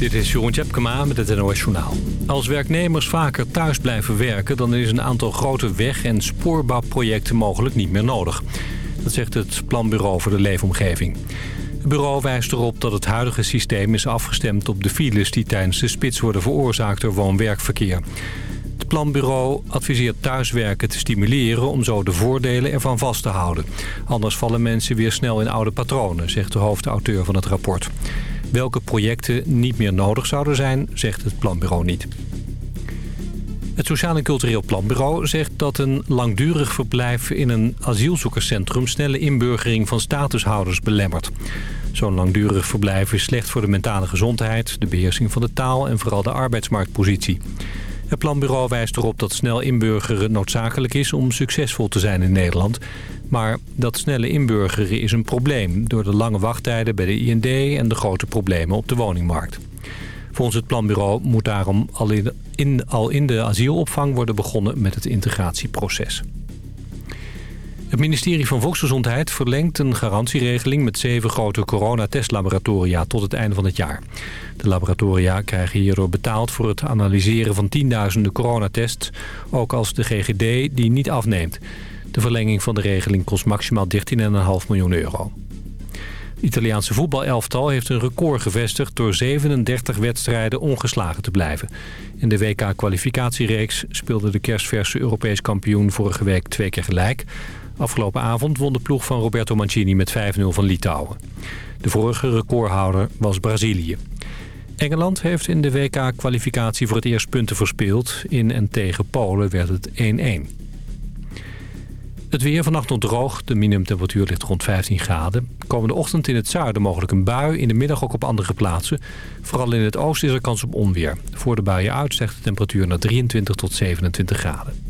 Dit is Jeroen Tjepkema met het NOS Journaal. Als werknemers vaker thuis blijven werken... dan is een aantal grote weg- en spoorbouwprojecten mogelijk niet meer nodig. Dat zegt het Planbureau voor de Leefomgeving. Het bureau wijst erop dat het huidige systeem is afgestemd op de files... die tijdens de spits worden veroorzaakt door woon-werkverkeer. Het planbureau adviseert thuiswerken te stimuleren... om zo de voordelen ervan vast te houden. Anders vallen mensen weer snel in oude patronen... zegt de hoofdauteur van het rapport. Welke projecten niet meer nodig zouden zijn, zegt het planbureau niet. Het Sociaal en Cultureel Planbureau zegt dat een langdurig verblijf in een asielzoekerscentrum snelle inburgering van statushouders belemmert. Zo'n langdurig verblijf is slecht voor de mentale gezondheid, de beheersing van de taal en vooral de arbeidsmarktpositie. Het planbureau wijst erop dat snel inburgeren noodzakelijk is om succesvol te zijn in Nederland. Maar dat snelle inburgeren is een probleem door de lange wachttijden bij de IND en de grote problemen op de woningmarkt. Volgens het planbureau moet daarom al in, al in de asielopvang worden begonnen met het integratieproces. Het ministerie van Volksgezondheid verlengt een garantieregeling met zeven grote coronatestlaboratoria tot het einde van het jaar. De laboratoria krijgen hierdoor betaald voor het analyseren van tienduizenden coronatests, ook als de GGD die niet afneemt. De verlenging van de regeling kost maximaal 13,5 miljoen euro. Het Italiaanse voetbalelftal heeft een record gevestigd door 37 wedstrijden ongeslagen te blijven. In de WK-kwalificatiereeks speelde de kerstverse Europees kampioen vorige week twee keer gelijk. Afgelopen avond won de ploeg van Roberto Mancini met 5-0 van Litouwen. De vorige recordhouder was Brazilië. Engeland heeft in de WK-kwalificatie voor het eerst punten verspeeld. In en tegen Polen werd het 1-1. Het weer vannacht nog droog. De minimumtemperatuur ligt rond 15 graden. Komende ochtend in het zuiden mogelijk een bui. In de middag ook op andere plaatsen. Vooral in het oosten is er kans op onweer. Voor de buien uitzegt de temperatuur naar 23 tot 27 graden.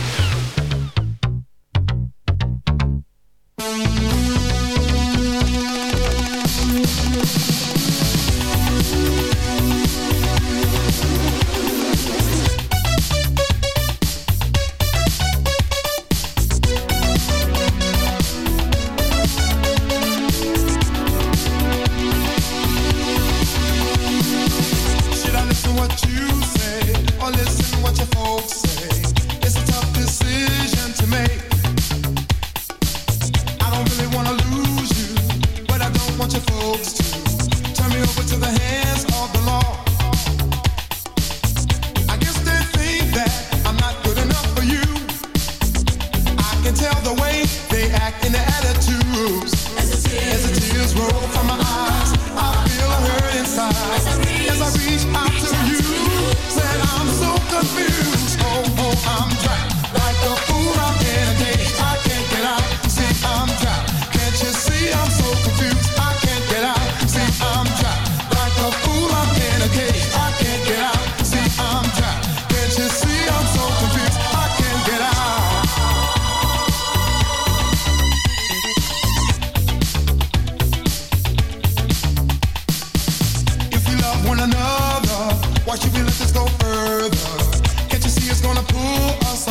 I'm like a man in a cage, and I'm so in love with you.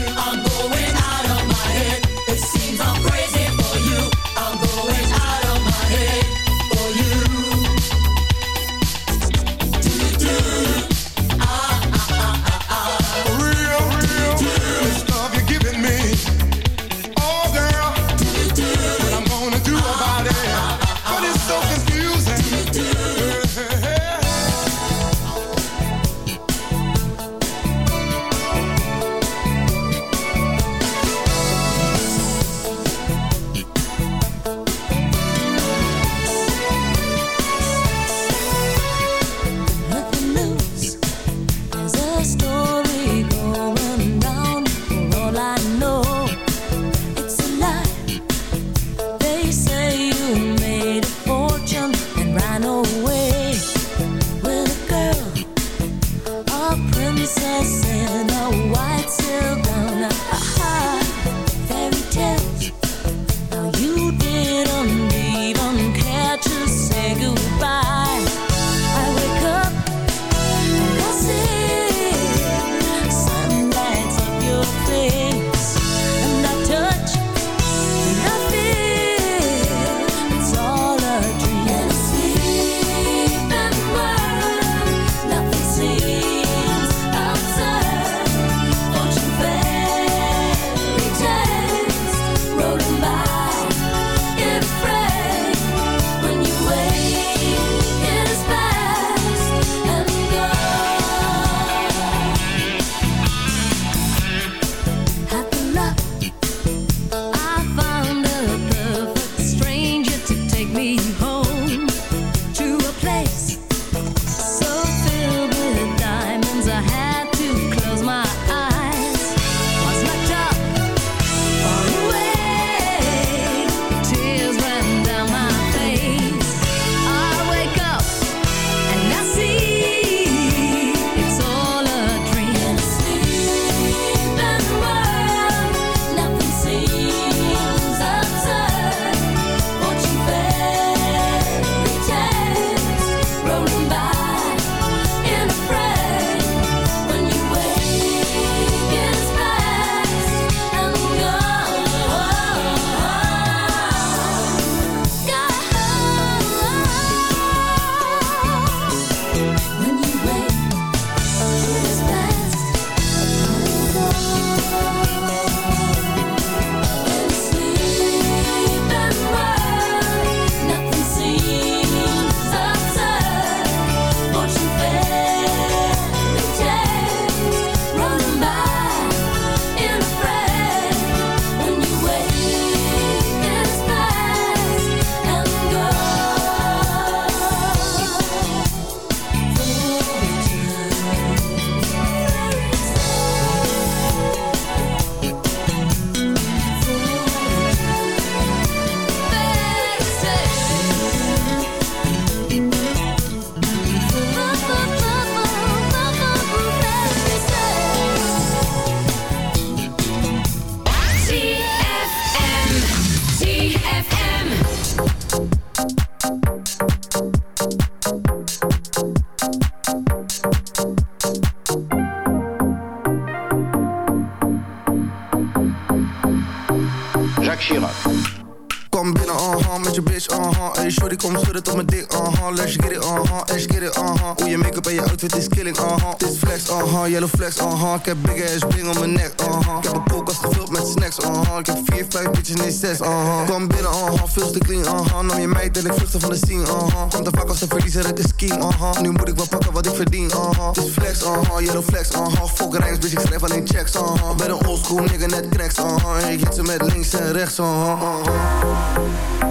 yellow flex, uh-huh. Ik heb big ass ring om mijn nek, uh-huh. Ik heb een koelkast gevuld met snacks, uh-huh. Ik heb vier, vijf bitches, nee zes, uh-huh. Kom binnen, uh-huh, veel te clean, uh-huh. Nam je meid en ik vluchtte van de scene, uh-huh. Komt te vaak als een verliezer uit de scheme, uh-huh. Nu moet ik wel pakken wat ik verdien, uh-huh. Is flex, uh-huh, yellow flex, uh-huh. Fuck rijks, bitch, ik schrijf alleen checks, uh-huh. Ben een oldschool nigga, net cracks, uh-huh. Ik hit ze met links en rechts, uh-huh, uh-huh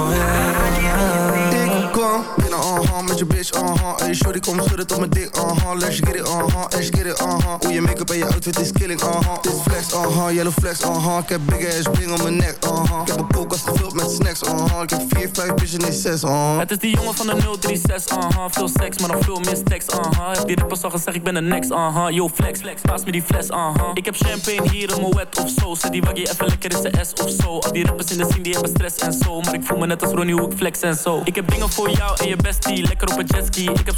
Hey shorty, kom schudden tot mijn dik, uh-huh Let's get it, uh-huh, let's get it, uh-huh Hoe je make-up en je outfit is killing, uh-huh Dit flex, uh-huh, yellow flex, uh-huh Ik heb big ass bling om mijn nek, uh-huh Ik heb een koelkast gevuld met snacks, uh-huh Ik heb 4, 5 bitches, nee 6, uh-huh Het is die jongen van de 036, uh-huh Veel seks, maar nog veel meer stacks, uh-huh Heb die rippers al gezegd, ik ben de next, uh-huh Yo flex, flex, paas me die fles, uh-huh Ik heb champagne hier in mijn wet of zo. Zet die waggie even lekker in de S of zo. Al die rappers in de scene, die hebben stress en zo. Maar ik voel me net als Ronnie, hoe ik flex en zo. Ik heb dingen voor jou en je bestie. Lekker op een jetski. Ik heb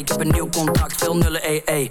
Ik heb een nieuw contract, veel nullen, ee, ee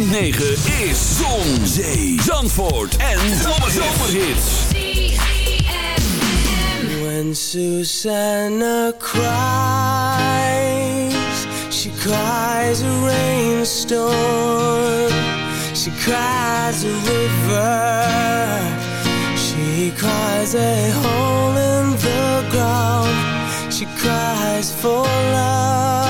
106.9 is Zon, Zee, Zandvoort en Zomerhits. When Susanna cries, she cries a rainstorm. She cries a river. She cries a hole in the ground. She cries for love.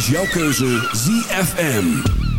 is jouw keuze ZFM.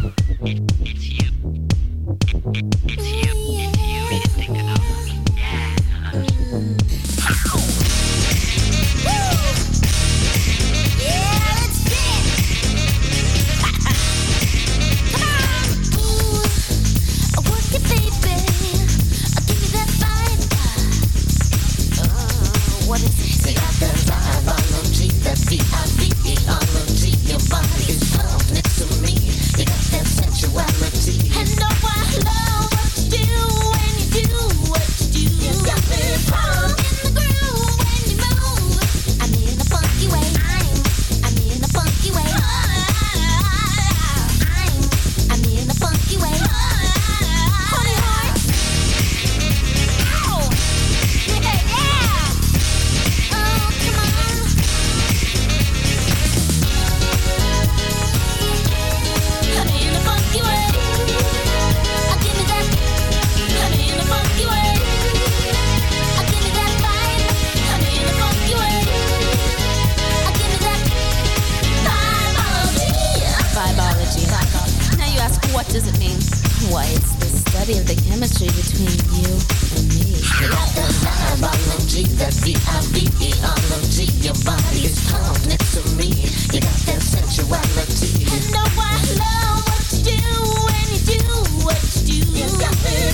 What does it mean? Why, it's the study of the chemistry between you and me. Like the biology. Your body is to me. You got that I love what you do when you do what you do. You got me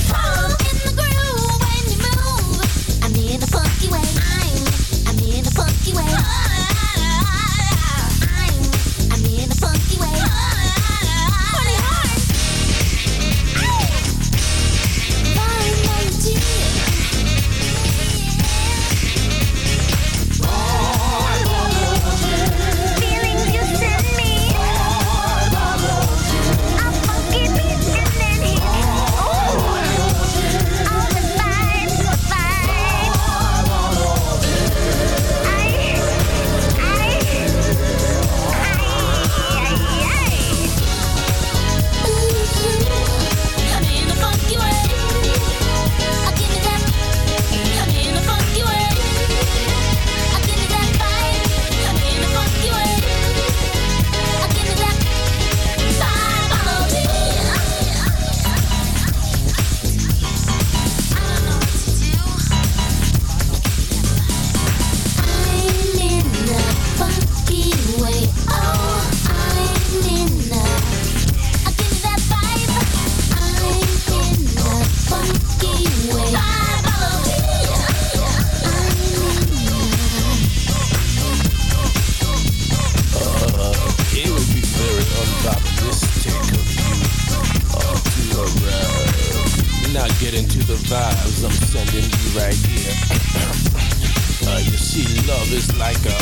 in the groove when you move. I'm in a funky way. I'm, I'm in a funky way. see love is like a.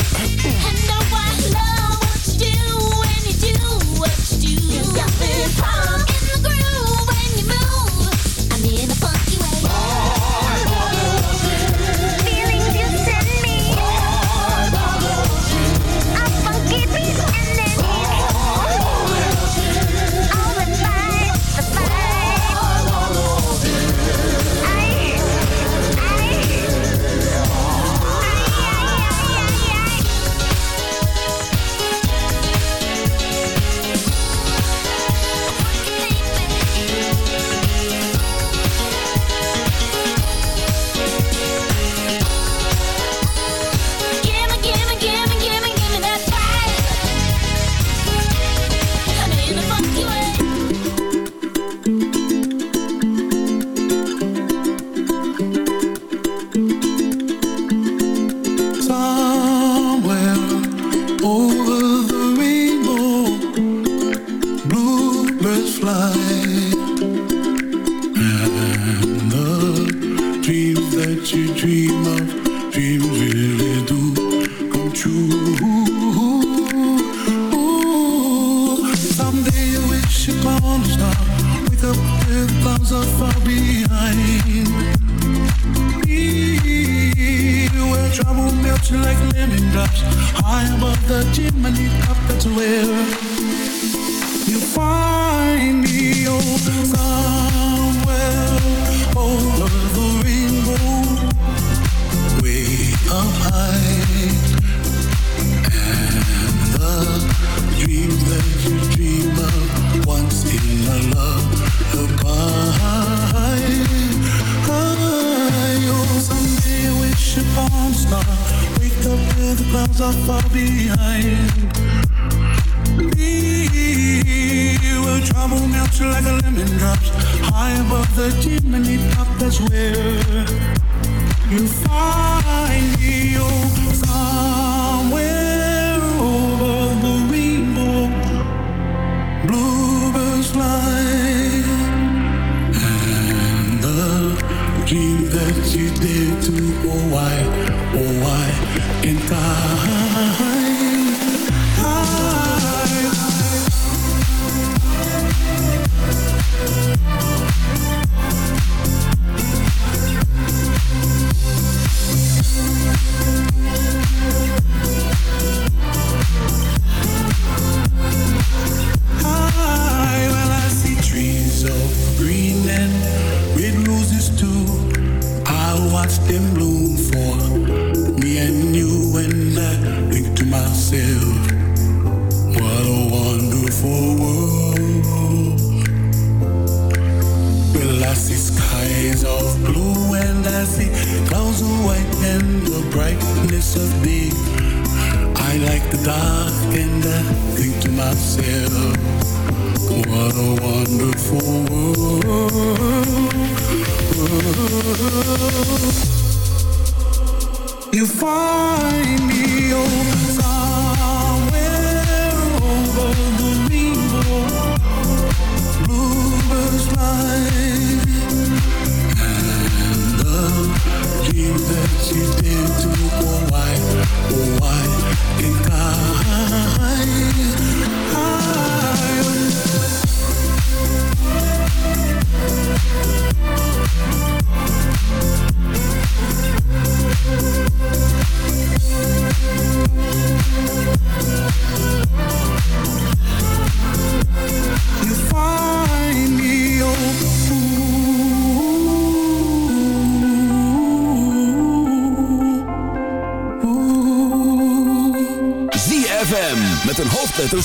I know I love what you do when you do what you do. You got me pumped. are far behind. We will trouble melt like a lemon drops high above the chimney top. That's where you find me. Oh. that you did to oh why, oh why in time. liefde doe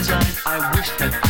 design. I wish that I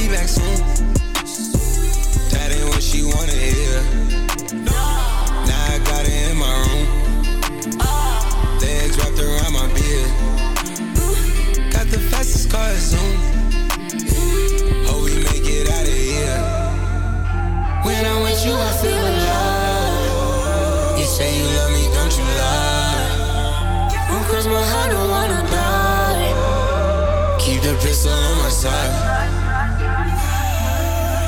be back soon. That ain't what she wanna hear. Now I got it in my room. Legs wrapped around my beard. Got the fastest car Zoom. Hope we make it out of here. When I'm with you, I feel alive. You say you love me, don't you lie? Don't cross my heart, don't wanna die. Keep the pistol on my side.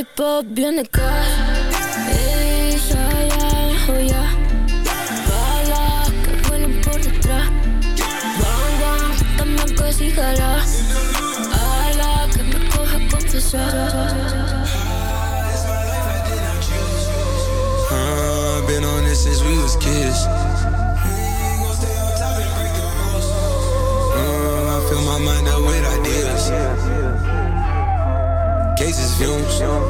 Lollipop, oh coja confesar. Uh, been on this since we was kids. Uh, I fill my mind up with ideas. Cases fumes.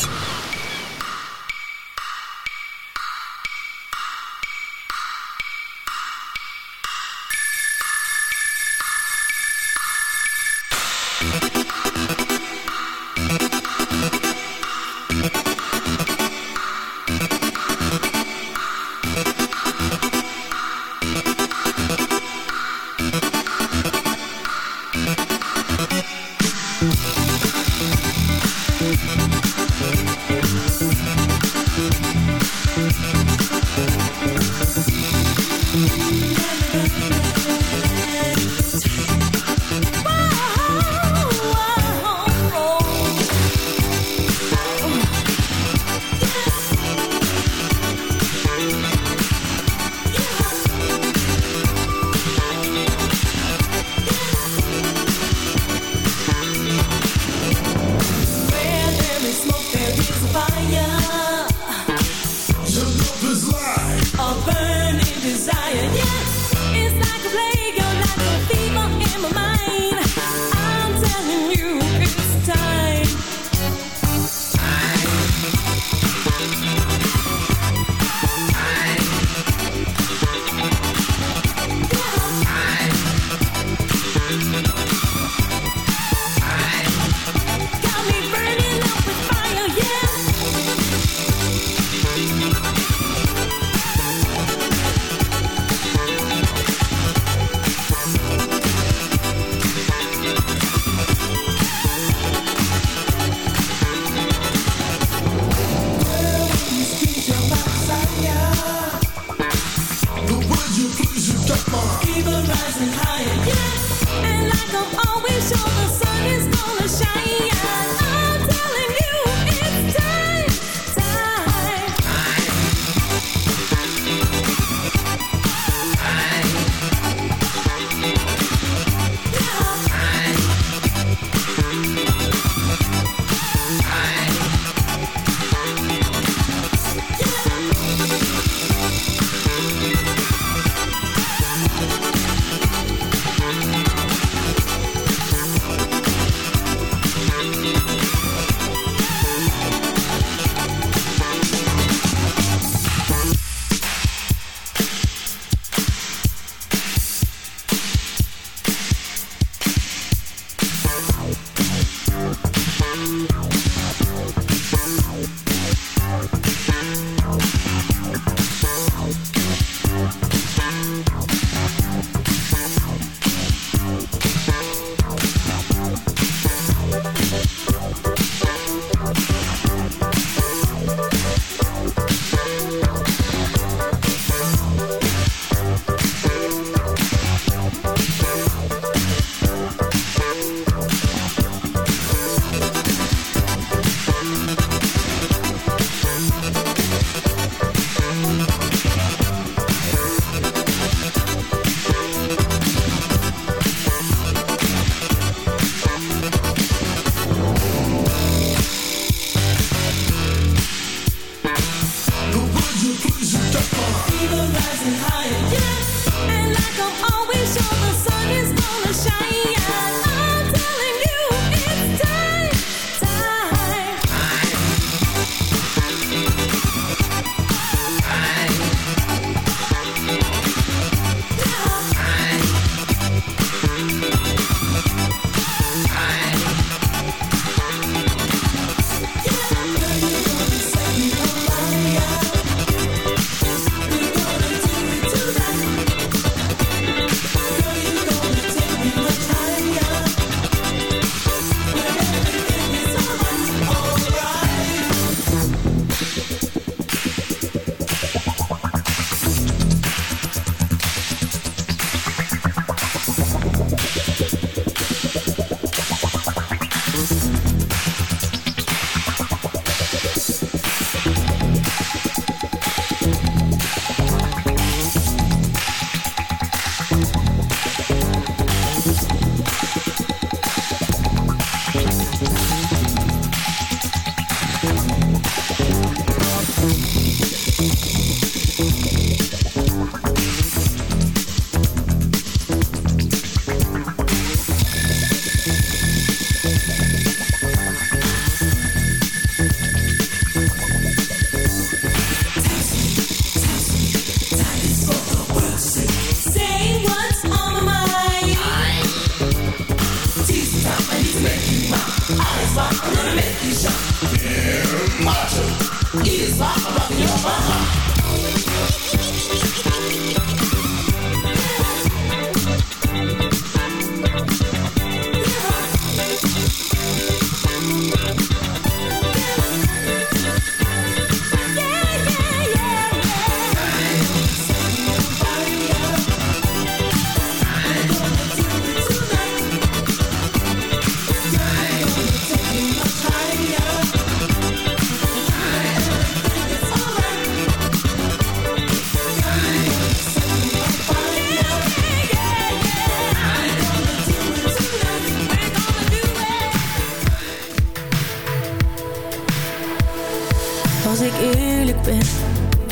Ben,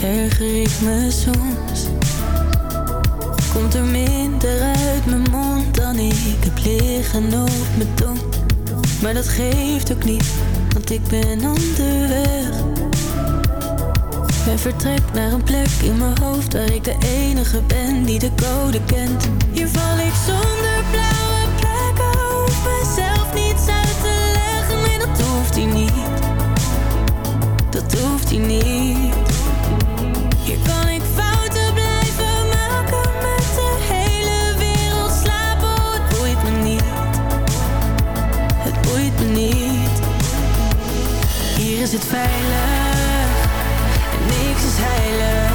erger ik me soms. Komt er minder uit mijn mond dan ik heb liggen op mijn tong. Maar dat geeft ook niet, want ik ben onderweg. Ben vertrek naar een plek in mijn hoofd waar ik de enige ben die de code kent. Hier val ik zonder blauwe plekken, hoef mezelf niets uit te leggen. Nee, dat hoeft hij niet dat hoeft hij niet. Hier kan ik fouten blijven maken met de hele wereld slapen. Het boeit me niet. Het boeit me niet. Hier is het veilig en niks is heilig.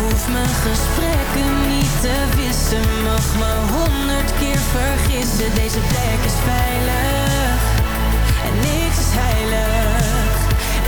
Hoef mijn gesprekken niet te wissen. Mag me honderd keer vergissen. Deze plek is veilig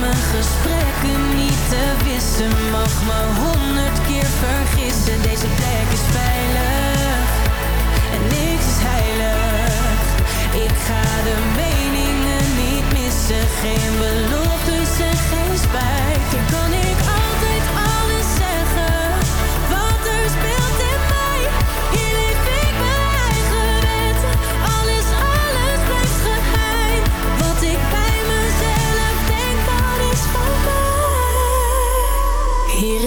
mijn gesprekken niet te wissen. Mag me honderd keer vergissen. Deze plek is veilig. En niks is heilig. Ik ga de meningen niet missen. Geen beloftes en geen spijt.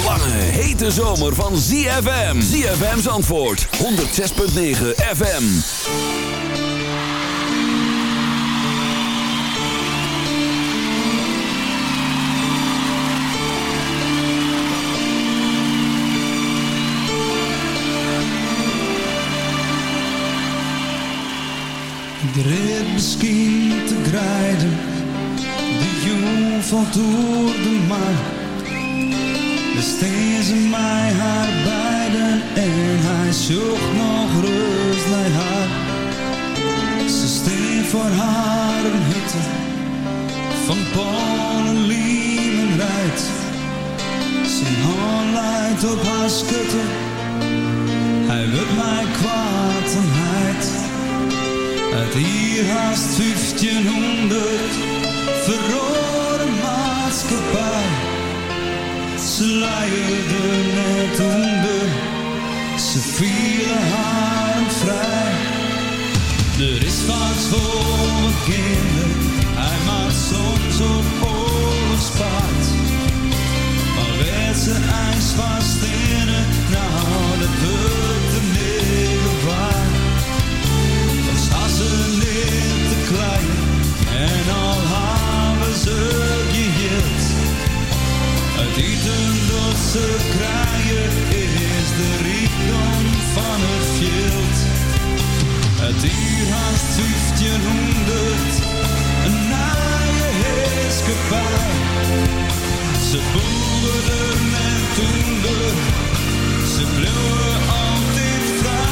lange, hete zomer van ZFM. ZFM's antwoord 106.9 FM. Red misschien te grijden, de jong valt door de maan. Ze mij haar beiden en hij zocht nog rust bij haar. Ze steen voor haar een hutte van Polen, Liemen rijdt. Zijn hand leidt op haar schutte, hij wil mij kwaad en heid. Uit hier haast 1500 verrode maatschappij. Ze leiden net onder, ze vielen haar vrij. Er is wat voor mijn kinderen, hij maakt soms op oorlogspaard. Maar werd ze ijs vast in het, nou dat wordt de middel waard. Dan staan ze neer te klein en al Dietendosse kraaien is de rijkdom van het veld. Het dier haast 1500, een naaie heerskepaar. Ze boeren met toender, ze bloeien altijd vrij.